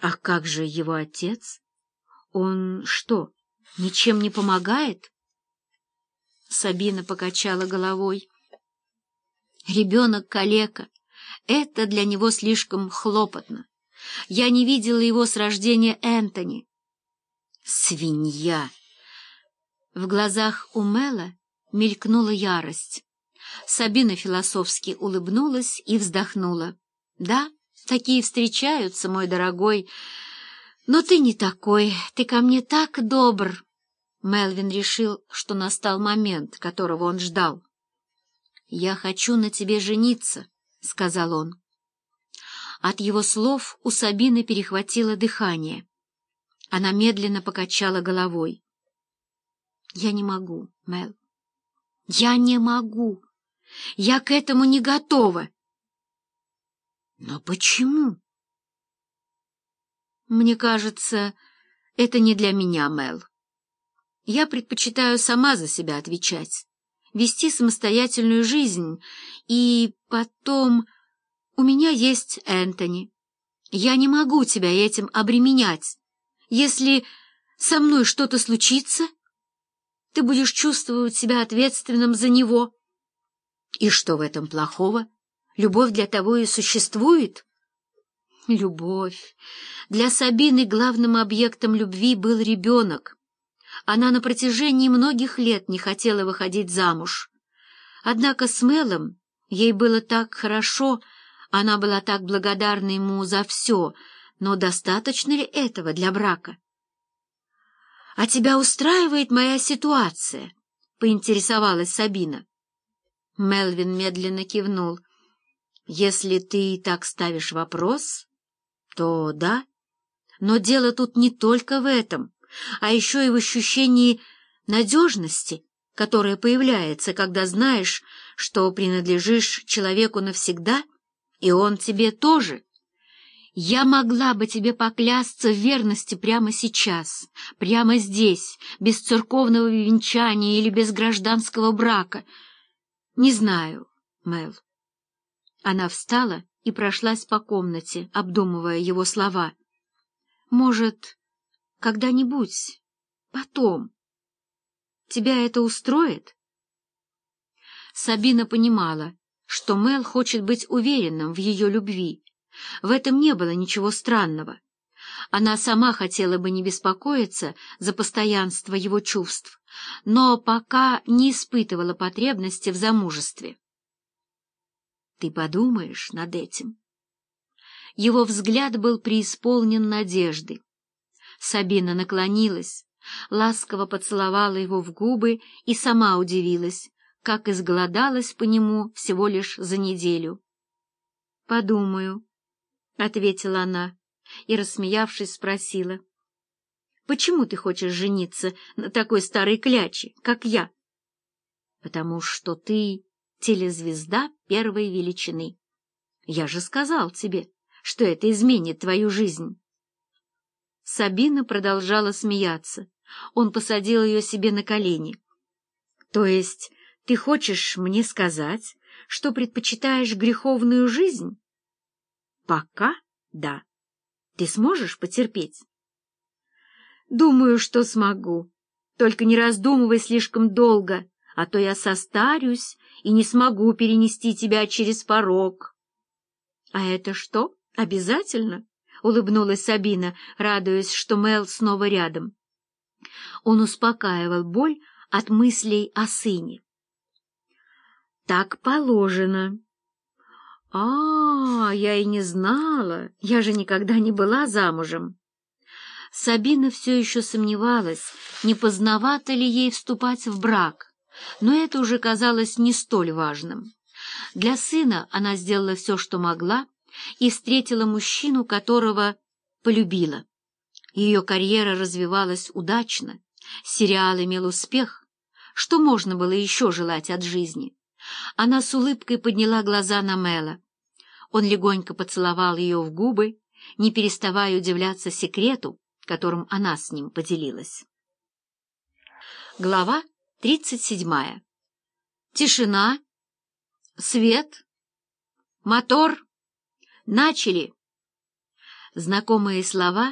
А как же его отец? Он что, ничем не помогает? Сабина покачала головой. Ребенок-калека. Это для него слишком хлопотно. Я не видела его с рождения Энтони. Свинья! В глазах у Мэла мелькнула ярость. Сабина философски улыбнулась и вздохнула. «Да, такие встречаются, мой дорогой, но ты не такой, ты ко мне так добр». Мелвин решил, что настал момент, которого он ждал. «Я хочу на тебе жениться», — сказал он. От его слов у Сабины перехватило дыхание. Она медленно покачала головой. «Я не могу, Мел. Я не могу. Я к этому не готова». «Но почему?» «Мне кажется, это не для меня, Мел. Я предпочитаю сама за себя отвечать, вести самостоятельную жизнь, и потом у меня есть Энтони. Я не могу тебя этим обременять. Если со мной что-то случится, ты будешь чувствовать себя ответственным за него. И что в этом плохого? Любовь для того и существует. Любовь. Для Сабины главным объектом любви был ребенок. Она на протяжении многих лет не хотела выходить замуж. Однако с Мелом ей было так хорошо, она была так благодарна ему за все, но достаточно ли этого для брака? — А тебя устраивает моя ситуация? — поинтересовалась Сабина. Мелвин медленно кивнул. — Если ты так ставишь вопрос, то да. Но дело тут не только в этом а еще и в ощущении надежности, которое появляется, когда знаешь, что принадлежишь человеку навсегда, и он тебе тоже. Я могла бы тебе поклясться в верности прямо сейчас, прямо здесь, без церковного венчания или без гражданского брака. Не знаю, Мэл. Она встала и прошлась по комнате, обдумывая его слова. Может, когда-нибудь, потом. Тебя это устроит? Сабина понимала, что Мел хочет быть уверенным в ее любви. В этом не было ничего странного. Она сама хотела бы не беспокоиться за постоянство его чувств, но пока не испытывала потребности в замужестве. Ты подумаешь над этим. Его взгляд был преисполнен надежды. Сабина наклонилась, ласково поцеловала его в губы и сама удивилась, как изголодалась по нему всего лишь за неделю. — Подумаю, — ответила она и, рассмеявшись, спросила. — Почему ты хочешь жениться на такой старой кляче, как я? — Потому что ты телезвезда первой величины. Я же сказал тебе, что это изменит твою жизнь. Сабина продолжала смеяться. Он посадил ее себе на колени. — То есть ты хочешь мне сказать, что предпочитаешь греховную жизнь? — Пока да. Ты сможешь потерпеть? — Думаю, что смогу. Только не раздумывай слишком долго, а то я состарюсь и не смогу перенести тебя через порог. — А это что, обязательно? —— улыбнулась Сабина, радуясь, что Мел снова рядом. Он успокаивал боль от мыслей о сыне. «Так положено». «А, я и не знала, я же никогда не была замужем». Сабина все еще сомневалась, не поздновато ли ей вступать в брак, но это уже казалось не столь важным. Для сына она сделала все, что могла, и встретила мужчину, которого полюбила. Ее карьера развивалась удачно, сериал имел успех. Что можно было еще желать от жизни? Она с улыбкой подняла глаза на Мэла. Он легонько поцеловал ее в губы, не переставая удивляться секрету, которым она с ним поделилась. Глава тридцать седьмая. Тишина, свет, мотор — Начали!» Знакомые слова